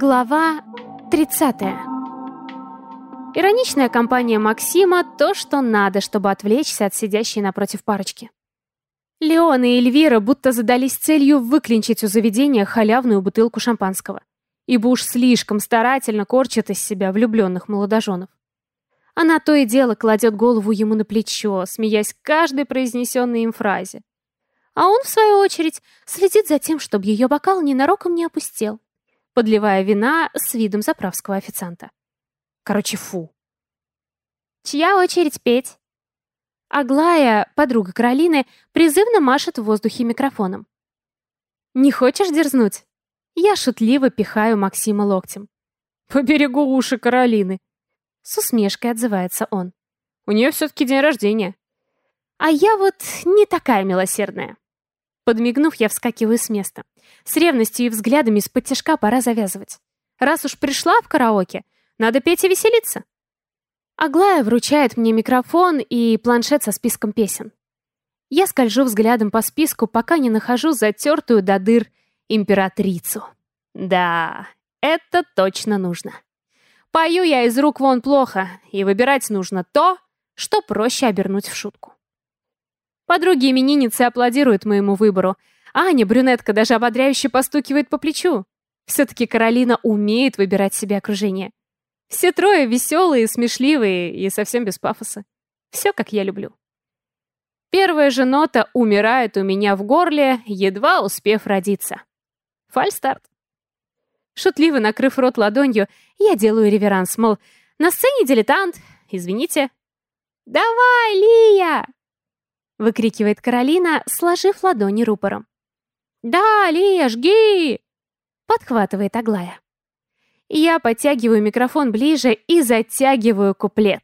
Глава 30. Ироничная компания Максима — то, что надо, чтобы отвлечься от сидящей напротив парочки. Леон и Эльвира будто задались целью выклинчить у заведения халявную бутылку шампанского, ибо уж слишком старательно корчат из себя влюбленных молодоженов. Она то и дело кладет голову ему на плечо, смеясь каждой произнесенной им фразе. А он, в свою очередь, следит за тем, чтобы ее бокал ненароком не опустел подливая вина с видом заправского официанта. Короче, фу. Чья очередь петь? Аглая, подруга Каролины, призывно машет в воздухе микрофоном. «Не хочешь дерзнуть?» Я шутливо пихаю Максима локтем. «Поберегу уши Каролины!» С усмешкой отзывается он. «У нее все-таки день рождения». «А я вот не такая милосердная. Подмигнув, я вскакиваю с места. С ревностью и взглядами из-под тяжка пора завязывать. Раз уж пришла в караоке, надо петь и веселиться. Аглая вручает мне микрофон и планшет со списком песен. Я скольжу взглядом по списку, пока не нахожу затертую до дыр императрицу. Да, это точно нужно. Пою я из рук вон плохо, и выбирать нужно то, что проще обернуть в шутку. Подруги именинницы аплодируют моему выбору. Аня, брюнетка, даже ободряюще постукивает по плечу. Все-таки Каролина умеет выбирать себе окружение. Все трое веселые, смешливые и совсем без пафоса. Все, как я люблю. Первая же нота умирает у меня в горле, едва успев родиться. Фальстарт. Шутливо накрыв рот ладонью, я делаю реверанс, мол, на сцене дилетант, извините. «Давай, Лия!» Выкрикивает Каролина, сложив ладони рупором. «Да, Лия, жги!» подхватывает Аглая. Я подтягиваю микрофон ближе и затягиваю куплет.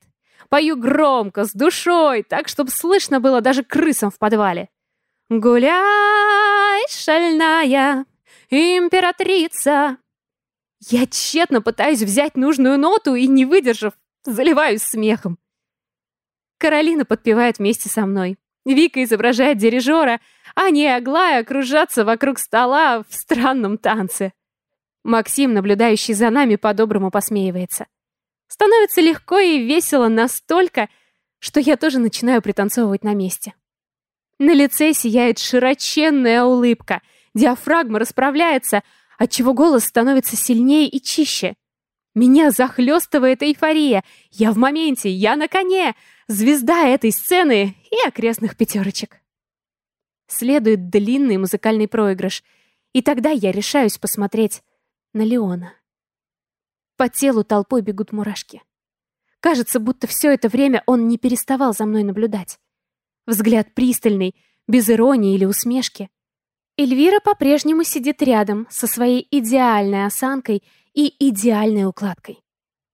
Пою громко, с душой, так, чтобы слышно было даже крысам в подвале. «Гуляй, шальная императрица!» Я тщетно пытаюсь взять нужную ноту и, не выдержав, заливаюсь смехом. Каролина подпевает вместе со мной. Вика изображает дирижера, а не Аглая кружатся вокруг стола в странном танце. Максим, наблюдающий за нами, по-доброму посмеивается. Становится легко и весело настолько, что я тоже начинаю пританцовывать на месте. На лице сияет широченная улыбка, диафрагма расправляется, отчего голос становится сильнее и чище. Меня захлестывает эйфория. Я в моменте, я на коне звезда этой сцены и окрестных пятерочек. Следует длинный музыкальный проигрыш, и тогда я решаюсь посмотреть на Леона. По телу толпой бегут мурашки. Кажется, будто все это время он не переставал за мной наблюдать. Взгляд пристальный, без иронии или усмешки. Эльвира по-прежнему сидит рядом со своей идеальной осанкой и идеальной укладкой.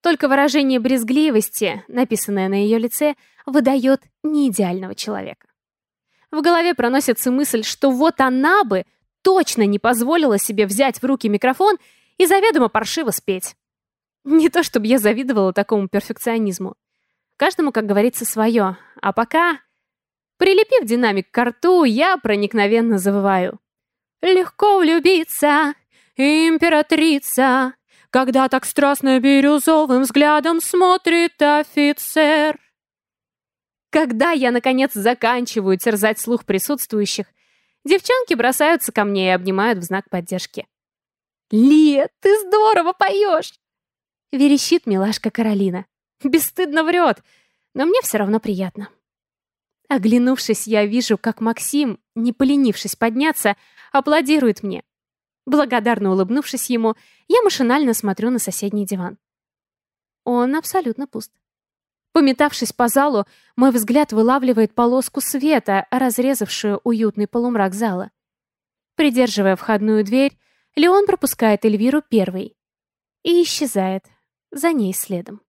Только выражение брезгливости, написанное на ее лице, выдает неидеального человека. В голове проносится мысль, что вот она бы точно не позволила себе взять в руки микрофон и заведомо паршиво спеть. Не то чтобы я завидовала такому перфекционизму. Каждому, как говорится, свое. А пока, прилепив динамик к рту, я проникновенно завываю. «Легко влюбиться, императрица, когда так страстно бирюзовым взглядом смотрит офицер. Когда я, наконец, заканчиваю терзать слух присутствующих, девчонки бросаются ко мне и обнимают в знак поддержки. «Лия, ты здорово поешь!» Верещит милашка Каролина. Бесстыдно врет, но мне все равно приятно. Оглянувшись, я вижу, как Максим, не поленившись подняться, аплодирует мне. Благодарно улыбнувшись ему, я машинально смотрю на соседний диван. Он абсолютно пуст. Пометавшись по залу, мой взгляд вылавливает полоску света, разрезавшую уютный полумрак зала. Придерживая входную дверь, Леон пропускает Эльвиру первой и исчезает за ней следом.